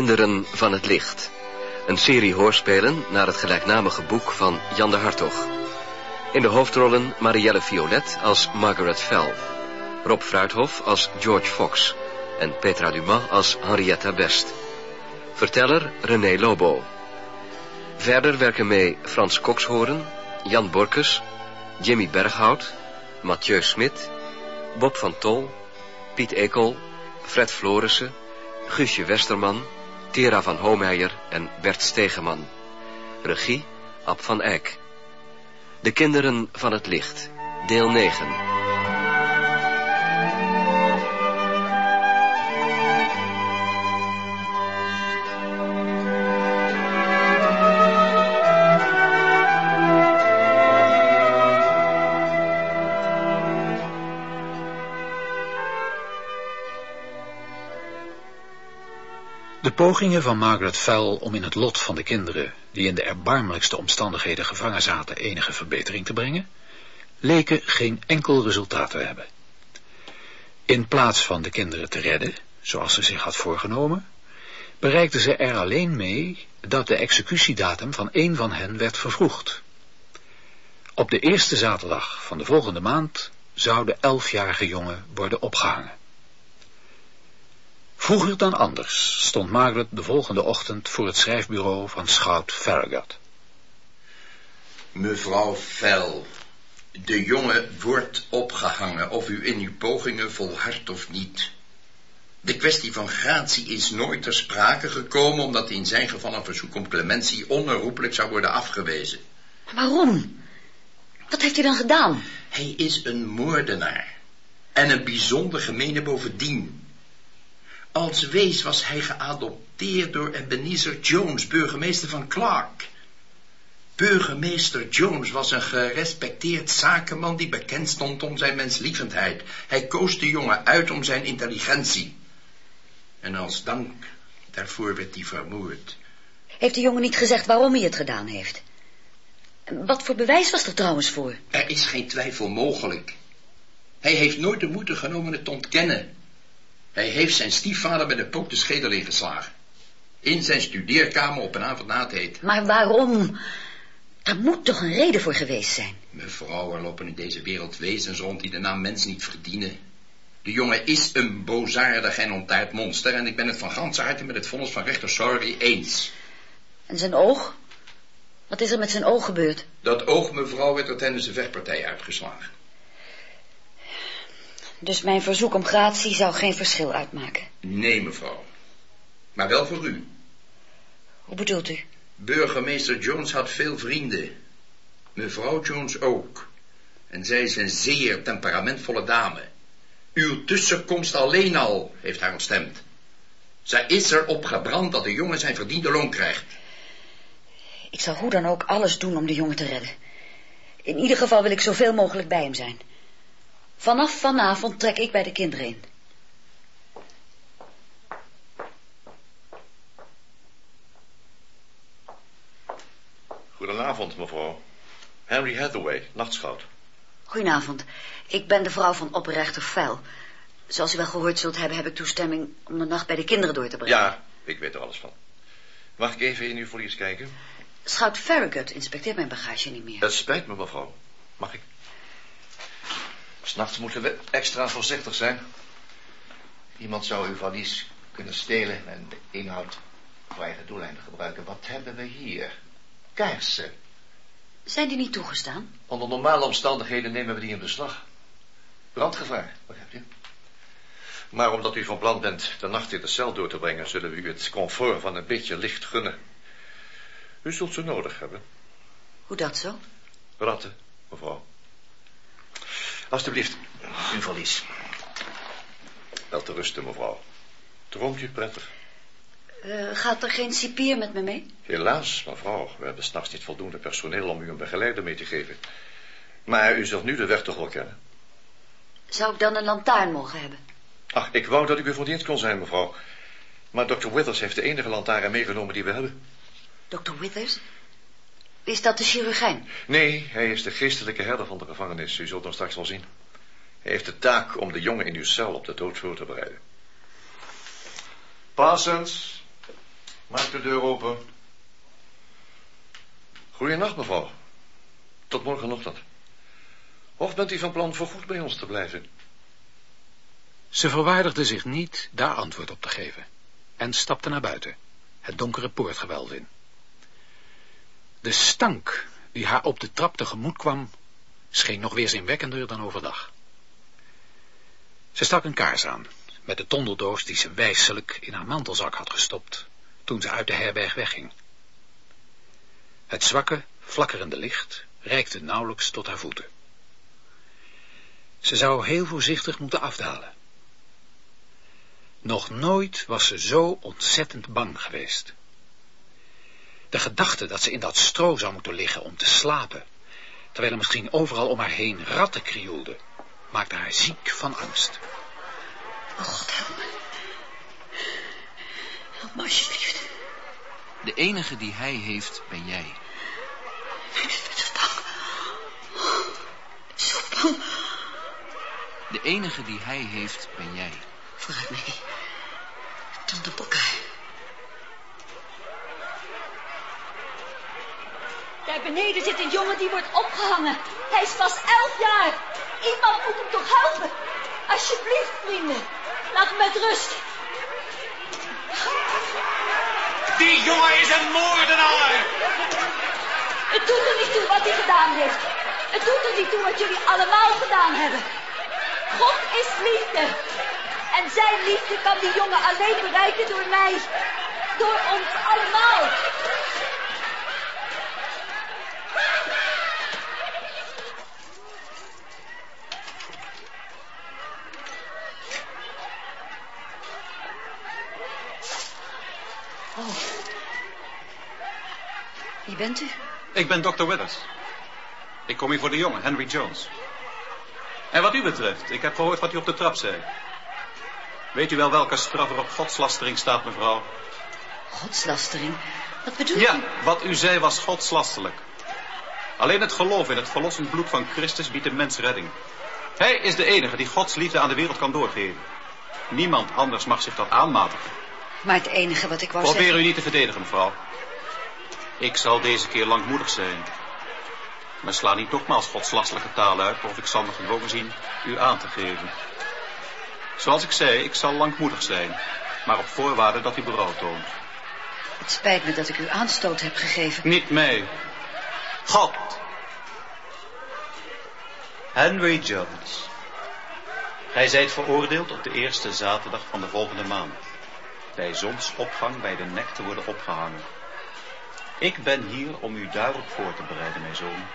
De Kinderen van het Licht. Een serie hoorspelen naar het gelijknamige boek van Jan de Hartog. In de hoofdrollen Marielle Violet als Margaret Fell. Rob Fruithof als George Fox. En Petra Dumas als Henrietta Best. Verteller René Lobo. Verder werken mee Frans Kokshoorn, Jan Borkes, Jimmy Berghout, Mathieu Smit, Bob van Tol, Piet Ekel, Fred Florissen, Guusje Westerman, Tera van Hoomeijer en Bert Stegeman. Regie Ab van Eyck. De Kinderen van het Licht, deel 9. Pogingen van Margaret Fell om in het lot van de kinderen, die in de erbarmelijkste omstandigheden gevangen zaten, enige verbetering te brengen, leken geen enkel resultaat te hebben. In plaats van de kinderen te redden, zoals ze zich had voorgenomen, bereikte ze er alleen mee dat de executiedatum van een van hen werd vervroegd. Op de eerste zaterdag van de volgende maand zou de elfjarige jongen worden opgehangen. Vroeger dan anders stond Margaret de volgende ochtend voor het schrijfbureau van schout Farragut. Mevrouw Fell, de jongen wordt opgehangen, of u in uw pogingen volhardt of niet. De kwestie van gratie is nooit ter sprake gekomen, omdat in zijn geval een verzoek om clementie onherroepelijk zou worden afgewezen. Waarom? Wat heeft hij dan gedaan? Hij is een moordenaar. En een bijzonder gemene bovendien. Als wees was hij geadopteerd door Ebenezer Jones, burgemeester van Clark. Burgemeester Jones was een gerespecteerd zakenman die bekend stond om zijn menslievendheid. Hij koos de jongen uit om zijn intelligentie. En als dank daarvoor werd hij vermoord. Heeft de jongen niet gezegd waarom hij het gedaan heeft? Wat voor bewijs was er trouwens voor? Er is geen twijfel mogelijk. Hij heeft nooit de moeite genomen het te ontkennen. Hij heeft zijn stiefvader met een pook de schedel ingeslagen. In zijn studeerkamer op een avond na het eten. Maar waarom? Er moet toch een reden voor geweest zijn? Mevrouw, er lopen in deze wereld wezens rond die de naam mens niet verdienen. De jongen is een bozaardig en ontaard monster... en ik ben het van ganse harte met het vonnis van rechter Sorry eens. En zijn oog? Wat is er met zijn oog gebeurd? Dat oog, mevrouw, werd er tijdens de vechtpartij uitgeslagen. Dus mijn verzoek om gratie zou geen verschil uitmaken? Nee, mevrouw. Maar wel voor u. Hoe bedoelt u? Burgemeester Jones had veel vrienden. Mevrouw Jones ook. En zij is een zeer temperamentvolle dame. Uw tussenkomst alleen al heeft haar ontstemd. Zij is erop gebrand dat de jongen zijn verdiende loon krijgt. Ik zal hoe dan ook alles doen om de jongen te redden. In ieder geval wil ik zoveel mogelijk bij hem zijn. Vanaf vanavond trek ik bij de kinderen in. Goedenavond, mevrouw. Henry Hathaway, nachtschout. Goedenavond. Ik ben de vrouw van opperrechter Fel. Zoals u wel gehoord zult hebben, heb ik toestemming om de nacht bij de kinderen door te brengen. Ja, ik weet er alles van. Mag ik even in uw valies kijken? Schout Farragut inspecteert mijn bagage niet meer. Het spijt me, mevrouw. Mag ik? S'nachts moeten we extra voorzichtig zijn. Iemand zou uw valies kunnen stelen en de inhoud voor eigen doeleinden gebruiken. Wat hebben we hier? Kaarsen. Zijn die niet toegestaan? Onder normale omstandigheden nemen we die in beslag. Brandgevaar, begrijpt u? Maar omdat u van plan bent de nacht in de cel door te brengen... zullen we u het comfort van een beetje licht gunnen. U zult ze nodig hebben. Hoe dat zo? Ratten, mevrouw. Alsjeblieft, uw valies. Wel te rusten, mevrouw. Droomt u prettig? Uh, gaat er geen cipier met me mee? Helaas, mevrouw. We hebben s'nachts niet voldoende personeel om u een begeleider mee te geven. Maar u zult nu de weg toch wel kennen. Zou ik dan een lantaarn mogen hebben? Ach, ik wou dat ik u voor dienst kon zijn, mevrouw. Maar dokter Withers heeft de enige lantaarn meegenomen die we hebben. Dokter Withers? Is dat de chirurgijn? Nee, hij is de geestelijke herder van de gevangenis. U zult hem straks wel zien. Hij heeft de taak om de jongen in uw cel op de dood voor te bereiden. Parsons, Maak de deur open. Goedenacht, mevrouw. Tot morgenochtend. Of bent u van plan voorgoed bij ons te blijven? Ze verwaardigde zich niet daar antwoord op te geven en stapte naar buiten, het donkere poortgewelf in. De stank die haar op de trap tegemoet kwam, scheen nog weerzinwekkender dan overdag. Ze stak een kaars aan, met de tondeldoos die ze wijselijk in haar mantelzak had gestopt, toen ze uit de herberg wegging. Het zwakke, flakkerende licht reikte nauwelijks tot haar voeten. Ze zou heel voorzichtig moeten afdalen. Nog nooit was ze zo ontzettend bang geweest. De gedachte dat ze in dat stro zou moeten liggen om te slapen, terwijl er misschien overal om haar heen ratten krioelden, maakte haar ziek van angst. Oh, God, help me. Help me alsjeblieft. De enige die hij heeft, ben jij. Ik ben zo bang. Zo bang. De enige die hij heeft, ben jij. Vooruit, Maggie. Tante Bokka. Daar beneden zit een jongen die wordt opgehangen. Hij is pas elf jaar. Iemand moet hem toch helpen. Alsjeblieft, vrienden. Laat hem met rust. Die jongen is een moordenaar! Het doet er niet toe wat hij gedaan heeft. Het doet er niet toe wat jullie allemaal gedaan hebben. God is liefde. En zijn liefde kan die jongen alleen bereiken door mij. Door ons allemaal. Bent u? Ik ben Dr. Withers. Ik kom hier voor de jongen, Henry Jones. En wat u betreft, ik heb gehoord wat u op de trap zei. Weet u wel welke straf er op godslastering staat, mevrouw? Godslastering? Wat bedoelt Ja, u? wat u zei was godslastelijk. Alleen het geloof in het verlossend bloed van Christus biedt de mens redding. Hij is de enige die Gods liefde aan de wereld kan doorgeven. Niemand anders mag zich dat aanmatigen. Maar het enige wat ik wou Probeer zeggen... u niet te verdedigen, mevrouw. Ik zal deze keer langmoedig zijn. Maar sla niet nogmaals godslastelijke taal uit, of ik zal me gedwongen zien u aan te geven. Zoals ik zei, ik zal langmoedig zijn, maar op voorwaarde dat u berouw toont. Het spijt me dat ik u aanstoot heb gegeven. Niet mij. God. Henry Jones. Gij zijt veroordeeld op de eerste zaterdag van de volgende maand. Bij zonsopgang bij de nek te worden opgehangen. Ik ben hier om u daarop voor te bereiden, mijn zoon.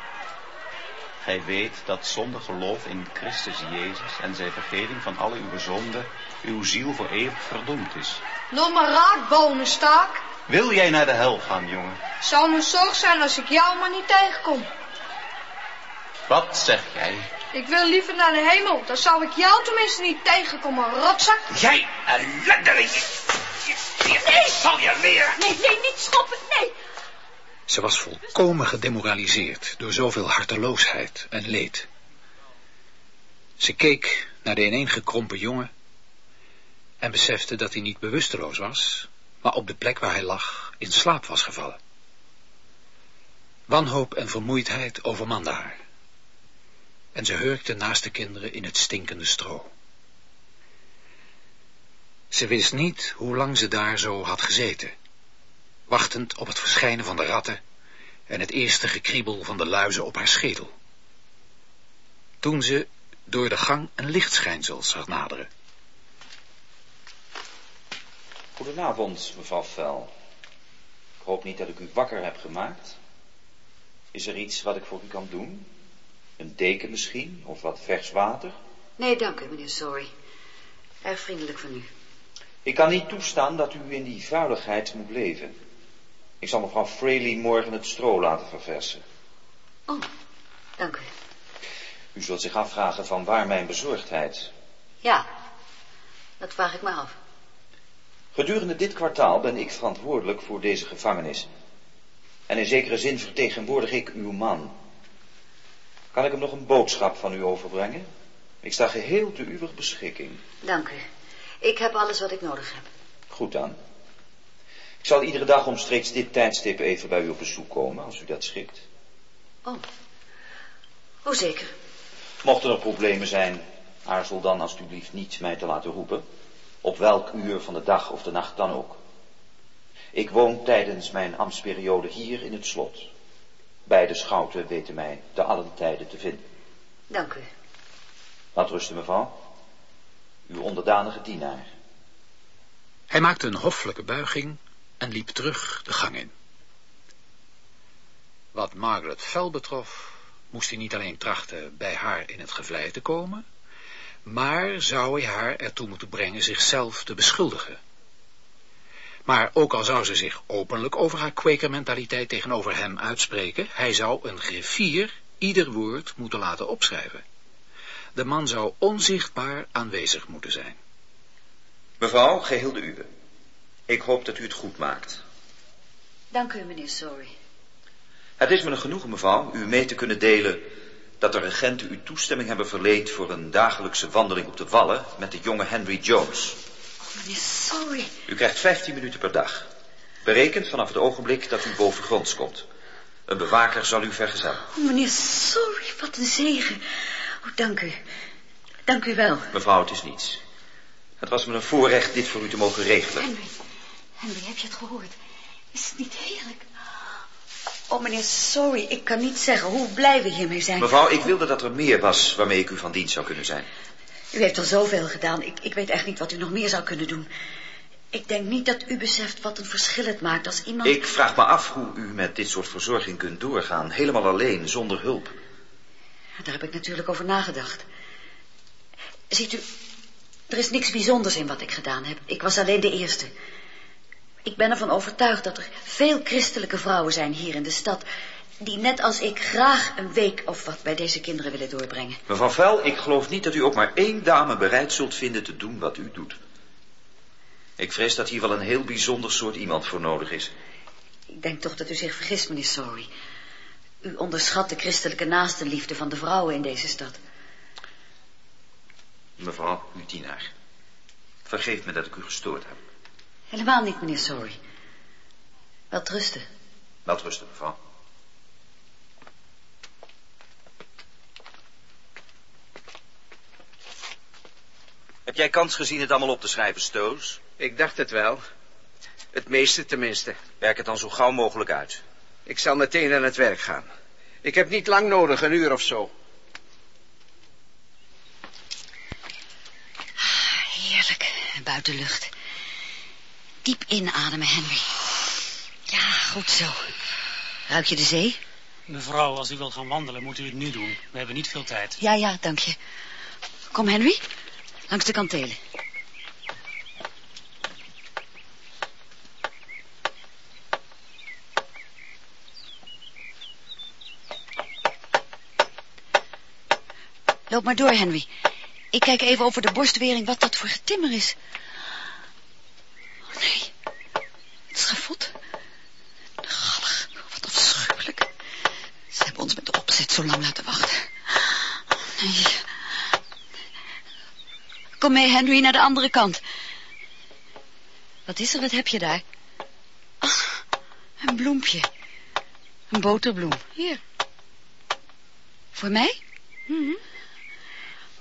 Gij weet dat zonder geloof in Christus Jezus en zijn vergeving van alle uw zonden, uw ziel voor eeuwig verdoemd is. Nog maar raakbonen, staak. Wil jij naar de hel gaan, jongen? Zou me zorg zijn als ik jou maar niet tegenkom. Wat zeg jij? Ik wil liever naar de hemel. Dan zou ik jou tenminste niet tegenkomen, rotzak. Jij ellendeling! Nee! Zal je leren! Nee, nee, niet schoppen. Nee. Ze was volkomen gedemoraliseerd door zoveel harteloosheid en leed. Ze keek naar de ineengekrompen jongen en besefte dat hij niet bewusteloos was, maar op de plek waar hij lag in slaap was gevallen. Wanhoop en vermoeidheid overmanden haar. En ze hurkte naast de kinderen in het stinkende stro. Ze wist niet hoe lang ze daar zo had gezeten, wachtend op het verschijnen van de ratten en het eerste gekriebel van de luizen op haar schedel. Toen ze door de gang een lichtschijnsel zag naderen. Goedenavond, mevrouw Vel. Ik hoop niet dat ik u wakker heb gemaakt. Is er iets wat ik voor u kan doen? Een deken misschien, of wat vers water? Nee, dank u, meneer Sorry. Erg vriendelijk van u. Ik kan niet toestaan dat u in die vuiligheid moet leven. Ik zal mevrouw Fraley morgen het stro laten verversen. Oh, dank u. U zult zich afvragen van waar mijn bezorgdheid. Ja, dat vraag ik me af. Gedurende dit kwartaal ben ik verantwoordelijk voor deze gevangenis. En in zekere zin vertegenwoordig ik uw man. Kan ik hem nog een boodschap van u overbrengen? Ik sta geheel te uw beschikking. Dank u. Ik heb alles wat ik nodig heb. Goed dan. Ik zal iedere dag omstreeks dit tijdstip even bij u op bezoek komen, als u dat schikt. Oh. Oh, zeker. Mochten er problemen zijn, aarzel dan alstublieft niet mij te laten roepen. Op welk uur van de dag of de nacht dan ook. Ik woon tijdens mijn ambtsperiode hier in het slot. Beide schouten weten mij te allen tijden te vinden. Dank u. Laat rusten, mevrouw. Uw onderdanige dienaar. Hij maakte een hoffelijke buiging en liep terug de gang in. Wat Margaret Fell betrof, moest hij niet alleen trachten bij haar in het gevlei te komen, maar zou hij haar ertoe moeten brengen zichzelf te beschuldigen. Maar ook al zou ze zich openlijk over haar kwekermentaliteit tegenover hem uitspreken, hij zou een griffier ieder woord moeten laten opschrijven. De man zou onzichtbaar aanwezig moeten zijn. Mevrouw, geheel de uwe. Ik hoop dat u het goed maakt. Dank u, meneer Sorry. Het is me een genoegen, mevrouw, u mee te kunnen delen dat de regenten u toestemming hebben verleend voor een dagelijkse wandeling op de wallen met de jonge Henry Jones. Oh, meneer Sorry. U krijgt 15 minuten per dag. Berekend vanaf het ogenblik dat u bovengronds komt. Een bewaker zal u vergezellen. Oh, meneer Sorry, wat een zegen. Oh, dank u. Dank u wel. Mevrouw, het is niets. Het was me een voorrecht dit voor u te mogen regelen. Henry, Henry, heb je het gehoord? Is het niet heerlijk? Oh, meneer, sorry, ik kan niet zeggen hoe blij we hiermee zijn. Mevrouw, ik wilde dat er meer was waarmee ik u van dienst zou kunnen zijn. U heeft al zoveel gedaan. Ik, ik weet echt niet wat u nog meer zou kunnen doen. Ik denk niet dat u beseft wat een verschil het maakt als iemand... Ik vraag me af hoe u met dit soort verzorging kunt doorgaan. Helemaal alleen, zonder hulp. Daar heb ik natuurlijk over nagedacht. Ziet u, er is niks bijzonders in wat ik gedaan heb. Ik was alleen de eerste. Ik ben ervan overtuigd dat er veel christelijke vrouwen zijn hier in de stad... die net als ik graag een week of wat bij deze kinderen willen doorbrengen. Mevrouw Vel, ik geloof niet dat u ook maar één dame bereid zult vinden te doen wat u doet. Ik vrees dat hier wel een heel bijzonder soort iemand voor nodig is. Ik denk toch dat u zich vergist, meneer Sorry. U onderschat de christelijke naastenliefde van de vrouwen in deze stad. Mevrouw, uw dienaar. Vergeef me dat ik u gestoord heb. Helemaal niet, meneer Sorry. Wel rusten. Wel rusten, mevrouw. Heb jij kans gezien het allemaal op te schrijven, Stoos? Ik dacht het wel. Het meeste tenminste. Werk het dan zo gauw mogelijk uit. Ik zal meteen aan het werk gaan. Ik heb niet lang nodig, een uur of zo. Ah, heerlijk, buitenlucht. Diep inademen, Henry. Ja, goed zo. Ruik je de zee? Mevrouw, als u wilt gaan wandelen, moet u het nu doen. We hebben niet veel tijd. Ja, ja, dank je. Kom, Henry. Langs de kantelen. Loop maar door, Henry. Ik kijk even over de borstwering wat dat voor getimmer is. Oh, nee. Het schafot. De gallig. Wat afschuwelijk. Ze hebben ons met de opzet zo lang laten wachten. Nee. Kom mee, Henry, naar de andere kant. Wat is er? Wat heb je daar? Een bloempje. Een boterbloem. Hier. Voor mij? Mm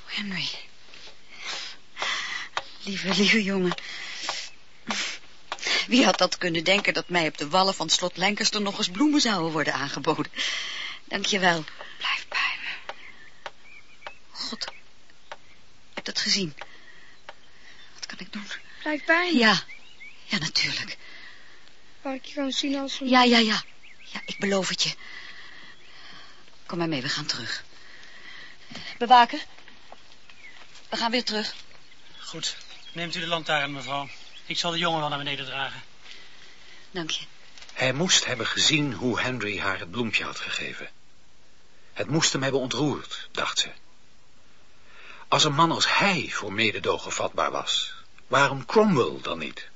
Henry. Lieve, lieve jongen. Wie had dat kunnen denken dat mij op de wallen van slot Lancaster nog eens bloemen zouden worden aangeboden? Dank je wel. Blijf bij me. God, ik heb dat gezien. Wat kan ik doen? Blijf bij me. Ja, ja, natuurlijk. Waar ik je kan zien als een... Ja, ja, ja. Ja, ik beloof het je. Kom maar mee, we gaan terug. Bewaker, we gaan weer terug. Goed. Neemt u de lantaarn, mevrouw. Ik zal de jongen wel naar beneden dragen. Dank je. Hij moest hebben gezien hoe Henry haar het bloempje had gegeven. Het moest hem hebben ontroerd, dacht ze. Als een man als hij voor mededogen vatbaar was, waarom Cromwell dan niet?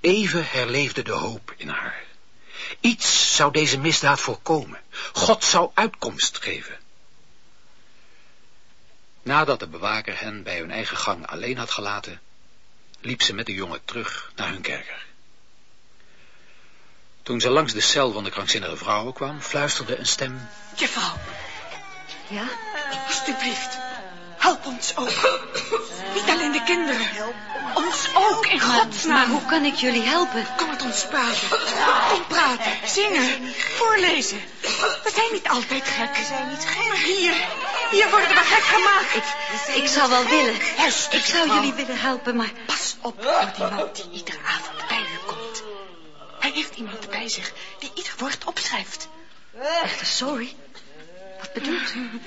Even herleefde de hoop in haar. Iets zou deze misdaad voorkomen. God zou uitkomst geven. Nadat de bewaker hen bij hun eigen gang alleen had gelaten, liep ze met de jongen terug naar hun kerker. Toen ze langs de cel van de krankzinnige vrouwen kwam, fluisterde een stem... Juffrouw, Ja? alstublieft. Help ons ook. Niet alleen de kinderen. Ons ook, in Maar, godsnaam. maar hoe kan ik jullie helpen? Kom met ons praten. Kom praten, zingen, voorlezen. We zijn niet altijd gek. We zijn niet gek. Maar hier, hier worden we gek gemaakt. Ik, ik zou wel willen. Ik zou jullie willen helpen, maar... Pas op voor die man die iedere avond bij u komt. Hij heeft iemand bij zich die ieder woord opschrijft. Echte sorry. Wat bedoelt u?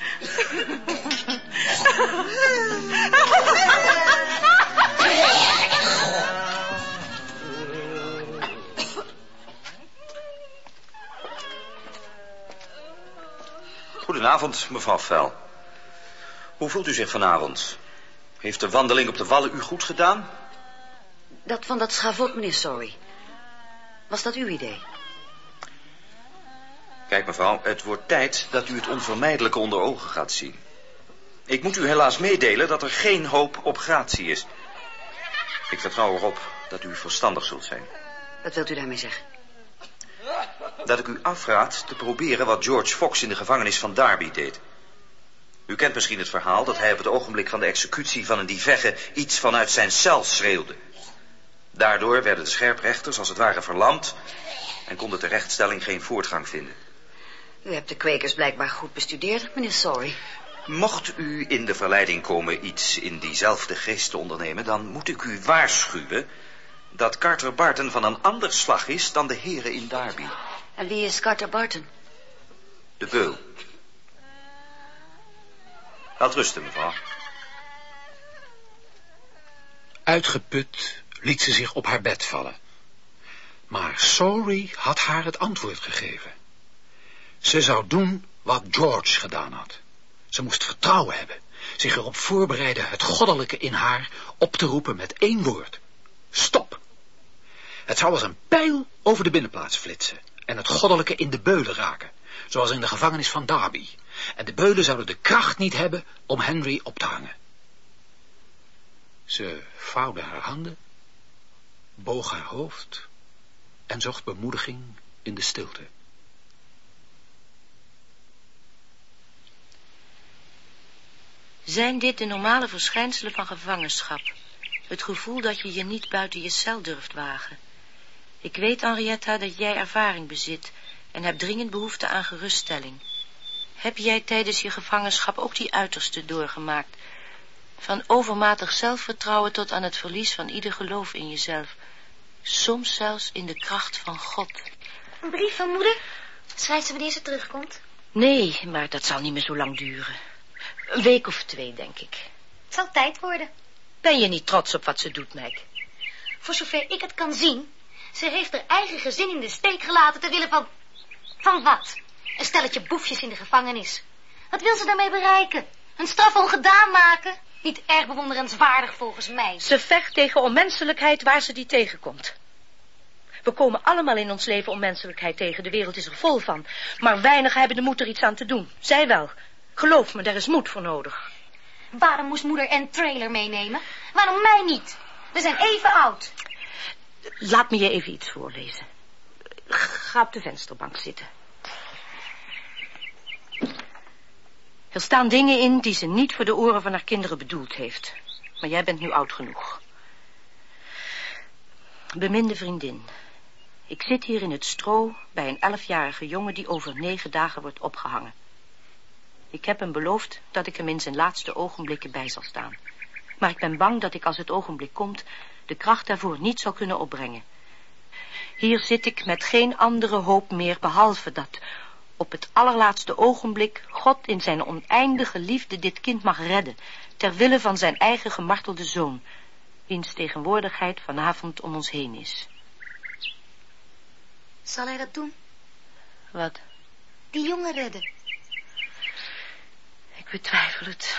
Goedenavond, mevrouw Vel. Hoe voelt u zich vanavond? Heeft de wandeling op de wallen u goed gedaan? Dat van dat schavot, meneer Sorry. Was dat uw idee? Kijk, mevrouw, het wordt tijd dat u het onvermijdelijke onder ogen gaat zien. Ik moet u helaas meedelen dat er geen hoop op gratie is. Ik vertrouw erop dat u verstandig zult zijn. Wat wilt u daarmee zeggen? Dat ik u afraad te proberen wat George Fox in de gevangenis van Derby deed. U kent misschien het verhaal dat hij op het ogenblik van de executie van een divegge iets vanuit zijn cel schreeuwde. Daardoor werden de scherprechters als het ware verlamd en kon de terechtstelling geen voortgang vinden. U hebt de kwekers blijkbaar goed bestudeerd, meneer Sorry. Mocht u in de verleiding komen iets in diezelfde geest te ondernemen, dan moet ik u waarschuwen dat Carter Barton van een ander slag is dan de heren in Derby. En wie is Carter Barton? De beul. Laat rusten, mevrouw. Uitgeput liet ze zich op haar bed vallen. Maar Sorry had haar het antwoord gegeven. Ze zou doen wat George gedaan had. Ze moest vertrouwen hebben, zich erop voorbereiden het goddelijke in haar op te roepen met één woord. Stop! Het zou als een pijl over de binnenplaats flitsen en het goddelijke in de beulen raken, zoals in de gevangenis van Derby. En de beulen zouden de kracht niet hebben om Henry op te hangen. Ze vouwde haar handen, boog haar hoofd en zocht bemoediging in de stilte. Zijn dit de normale verschijnselen van gevangenschap? Het gevoel dat je je niet buiten je cel durft wagen. Ik weet, Henrietta, dat jij ervaring bezit en hebt dringend behoefte aan geruststelling. Heb jij tijdens je gevangenschap ook die uiterste doorgemaakt? Van overmatig zelfvertrouwen tot aan het verlies van ieder geloof in jezelf. Soms zelfs in de kracht van God. Een brief van moeder? Schrijft ze wanneer ze terugkomt? Nee, maar dat zal niet meer zo lang duren. Een week of twee, denk ik. Het zal tijd worden. Ben je niet trots op wat ze doet, Mike? Voor zover ik het kan zien, ze heeft haar eigen gezin in de steek gelaten ter wille van... Van wat? Een stelletje boefjes in de gevangenis. Wat wil ze daarmee bereiken? Een straf ongedaan maken? Niet erg bewonderenswaardig volgens mij. Ze vecht tegen onmenselijkheid waar ze die tegenkomt. We komen allemaal in ons leven onmenselijkheid tegen. De wereld is er vol van. Maar weinigen hebben de moed er iets aan te doen. Zij wel. Geloof me, daar is moed voor nodig. Waarom moest moeder en trailer meenemen? Waarom mij niet? We zijn even oud. Laat me je even iets voorlezen. Ga op de vensterbank zitten. Er staan dingen in die ze niet voor de oren van haar kinderen bedoeld heeft. Maar jij bent nu oud genoeg. Beminde vriendin. Ik zit hier in het stro bij een elfjarige jongen die over negen dagen wordt opgehangen. Ik heb hem beloofd dat ik hem in zijn laatste ogenblikken bij zal staan. Maar ik ben bang dat ik als het ogenblik komt de kracht daarvoor niet zal kunnen opbrengen. Hier zit ik met geen andere hoop meer behalve dat op het allerlaatste ogenblik God in zijn oneindige liefde dit kind mag redden, ter wille van zijn eigen gemartelde zoon, wiens tegenwoordigheid vanavond om ons heen is. Zal hij dat doen? Wat? Die jongen redden. Ik betwijfel het.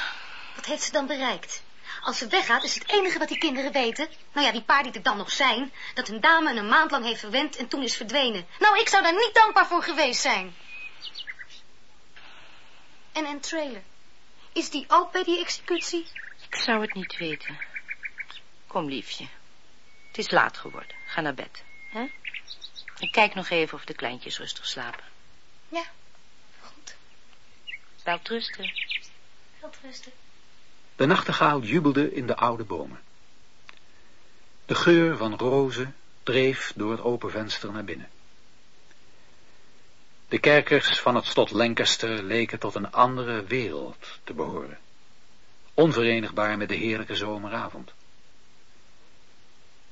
Wat heeft ze dan bereikt? Als ze weggaat, is het enige wat die kinderen weten... Nou ja, die paar die er dan nog zijn... dat hun dame een maand lang heeft verwend en toen is verdwenen. Nou, ik zou daar niet dankbaar voor geweest zijn. En een trailer. Is die ook bij die executie? Ik zou het niet weten. Kom, liefje. Het is laat geworden. Ga naar bed. Hè? Ik kijk nog even of de kleintjes rustig slapen. Ja, goed. Wel trusten. Wel rusten. De nachtegaal jubelde in de oude bomen. De geur van rozen dreef door het open venster naar binnen. De kerkers van het slot Lancaster leken tot een andere wereld te behoren, onverenigbaar met de heerlijke zomeravond.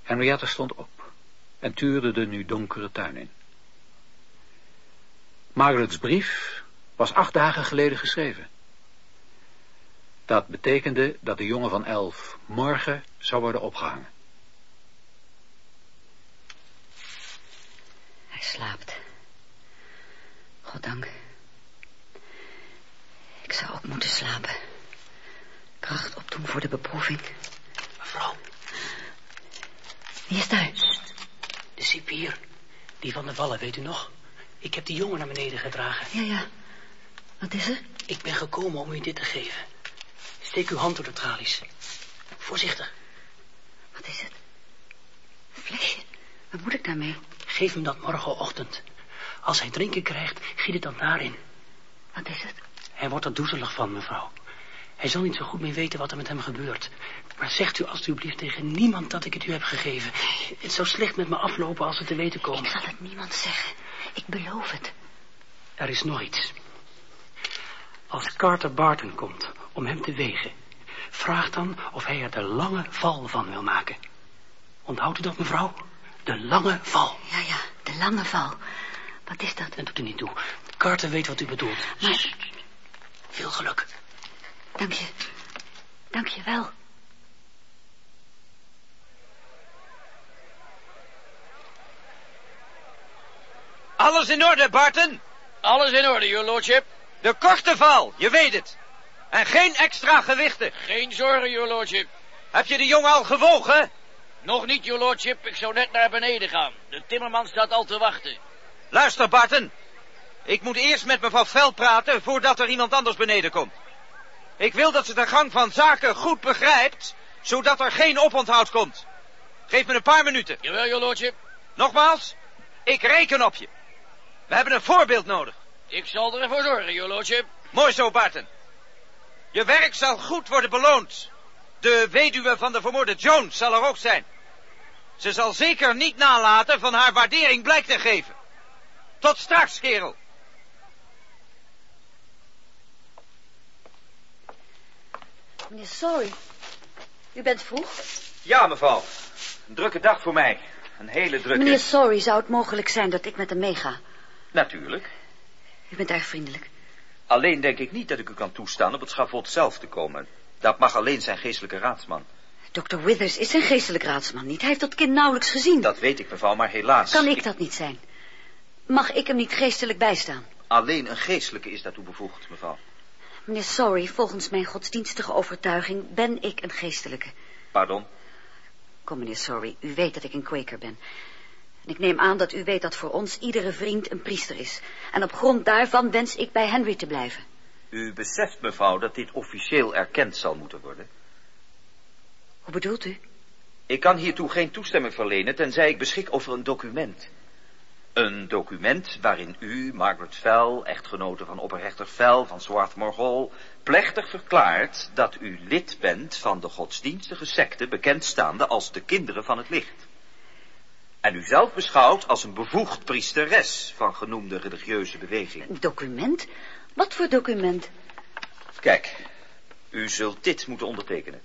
Henrietta stond op en tuurde de nu donkere tuin in. Margaret's brief was acht dagen geleden geschreven. Dat betekende dat de jongen van elf morgen zou worden opgehangen. Hij slaapt. Goddank. Ik zou ook moeten slapen. Kracht opdoen voor de beproeving. Mevrouw. Wie is daar? De cipier. Die van de wallen, weet u nog? Ik heb die jongen naar beneden gedragen. Ja, ja. Wat is er? Ik ben gekomen om u dit te geven. Steek uw hand door de tralies. Voorzichtig. Wat is het? Een flesje. Wat moet ik daarmee? Geef hem dat morgenochtend. Als hij drinken krijgt, giet het dan daarin. Wat is het? Hij wordt er doezelig van, mevrouw. Hij zal niet zo goed meer weten wat er met hem gebeurt. Maar zegt u alstublieft tegen niemand dat ik het u heb gegeven. Het zou slecht met me aflopen als ze te weten komen. Ik zal het niemand zeggen. Ik beloof het. Er is nog iets. Als Carter Barton komt om hem te wegen, vraag dan of hij er de lange val van wil maken. Onthoudt u dat, mevrouw? De lange val. Ja, ja, de lange val. Wat is dat? Dat doet er niet toe. Carter weet wat u bedoelt. Maar... Veel geluk. Dank je. Dank je wel. Alles in orde, Barton? Alles in orde, your lordship. De korte val, je weet het. En geen extra gewichten. Geen zorgen, your lordship. Heb je de jongen al gewogen? Nog niet, your lordship. Ik zou net naar beneden gaan. De timmerman staat al te wachten. Luister, Barton. Ik moet eerst met mevrouw Vel praten voordat er iemand anders beneden komt. Ik wil dat ze de gang van zaken goed begrijpt, zodat er geen oponthoud komt. Geef me een paar minuten. Jawel, your lordship. Nogmaals, ik reken op je. We hebben een voorbeeld nodig. Ik zal ervoor zorgen, your lordship. Mooi zo, Barton. Je werk zal goed worden beloond. De weduwe van de vermoorde Jones zal er ook zijn. Ze zal zeker niet nalaten van haar waardering blijk te geven. Tot straks, kerel. Meneer Sorry, u bent vroeg? Ja, mevrouw. Een drukke dag voor mij. Een hele drukke... Meneer Sorry, zou het mogelijk zijn dat ik met hem meega? Natuurlijk. U bent erg vriendelijk. Alleen denk ik niet dat ik u kan toestaan op het schavot zelf te komen. Dat mag alleen zijn geestelijke raadsman. Dr. Withers is een geestelijk raadsman niet. Hij heeft dat kind nauwelijks gezien. Dat weet ik, mevrouw, maar helaas... Kan ik dat niet zijn? Mag ik hem niet geestelijk bijstaan? Alleen een geestelijke is daartoe bevoegd, mevrouw. Meneer Sorry, volgens mijn godsdienstige overtuiging ben ik een geestelijke. Pardon? Kom, meneer Sorry, u weet dat ik een Quaker ben. En ik neem aan dat u weet dat voor ons iedere vriend een priester is. En op grond daarvan wens ik bij Henry te blijven. U beseft, mevrouw, dat dit officieel erkend zal moeten worden. Hoe bedoelt u? Ik kan hiertoe geen toestemming verlenen, tenzij ik beschik over een document. Een document waarin u, Margaret Fell, echtgenote van opperrechter Fell van Swarthmore Hall, plechtig verklaart dat u lid bent van de godsdienstige secte bekendstaande als de kinderen van het licht. En u zelf beschouwt als een bevoegd priesteres van genoemde religieuze beweging. Een document? Wat voor document? Kijk, u zult dit moeten ondertekenen.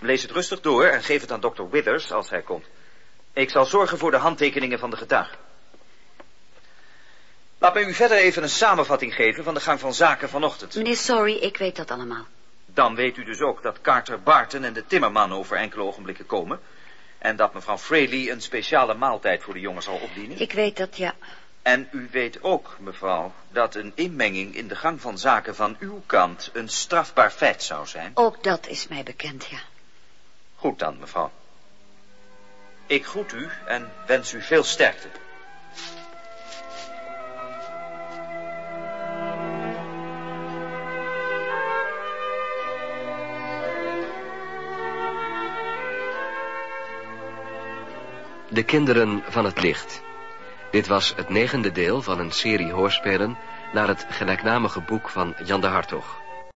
Lees het rustig door en geef het aan dokter Withers als hij komt. Ik zal zorgen voor de handtekeningen van de getuigen. Laat me u verder even een samenvatting geven van de gang van zaken vanochtend. Meneer Sorry, ik weet dat allemaal. Dan weet u dus ook dat Carter Barton en de timmerman over enkele ogenblikken komen. En dat mevrouw Fraley een speciale maaltijd voor de jongen zal opdienen. Ik weet dat, ja. En u weet ook, mevrouw, dat een inmenging in de gang van zaken van uw kant een strafbaar feit zou zijn. Ook dat is mij bekend, ja. Goed dan, mevrouw. Ik groet u en wens u veel sterkte. De kinderen van het licht. Dit was het negende deel van een serie hoorspelen naar het gelijknamige boek van Jan de Hartog.